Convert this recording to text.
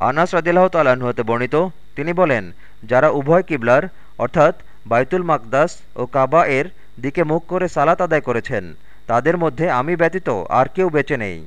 আনাস রদিল্লাহ তাল্লাহ্ন হতে বর্ণিত, তিনি বলেন, যারা উভয় কিবলার, অর্থাৎ বাইতুল মাকদাস ও কাবা এর দিকে মুখ করে সালাত আদায় করেছেন, তাদের মধ্যে আমি ব্যতীত আর কেউ বেঁচে নেই।